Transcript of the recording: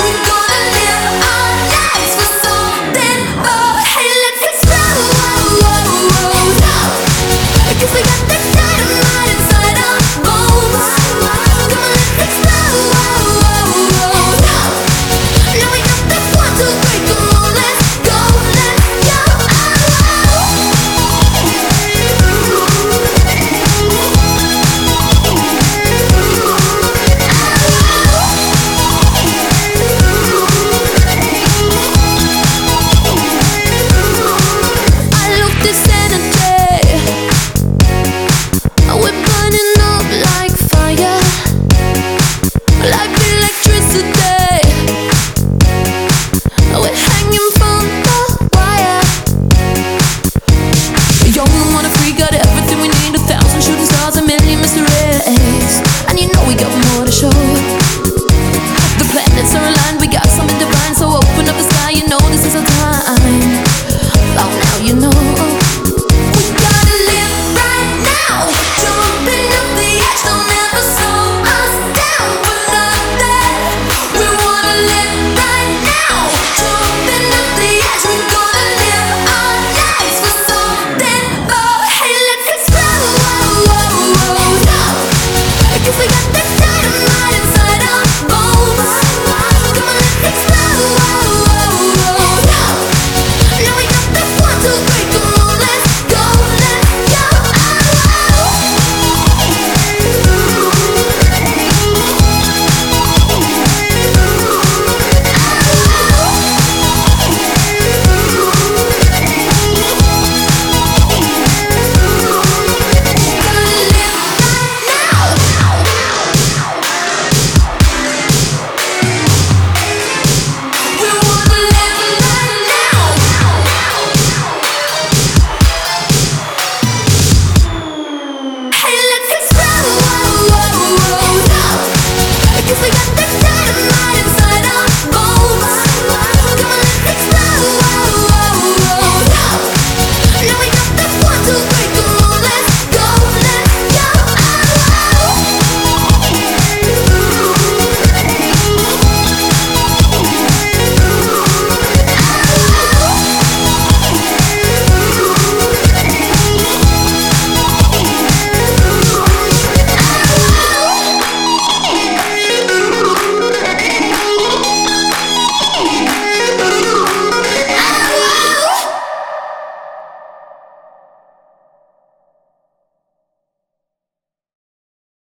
Listen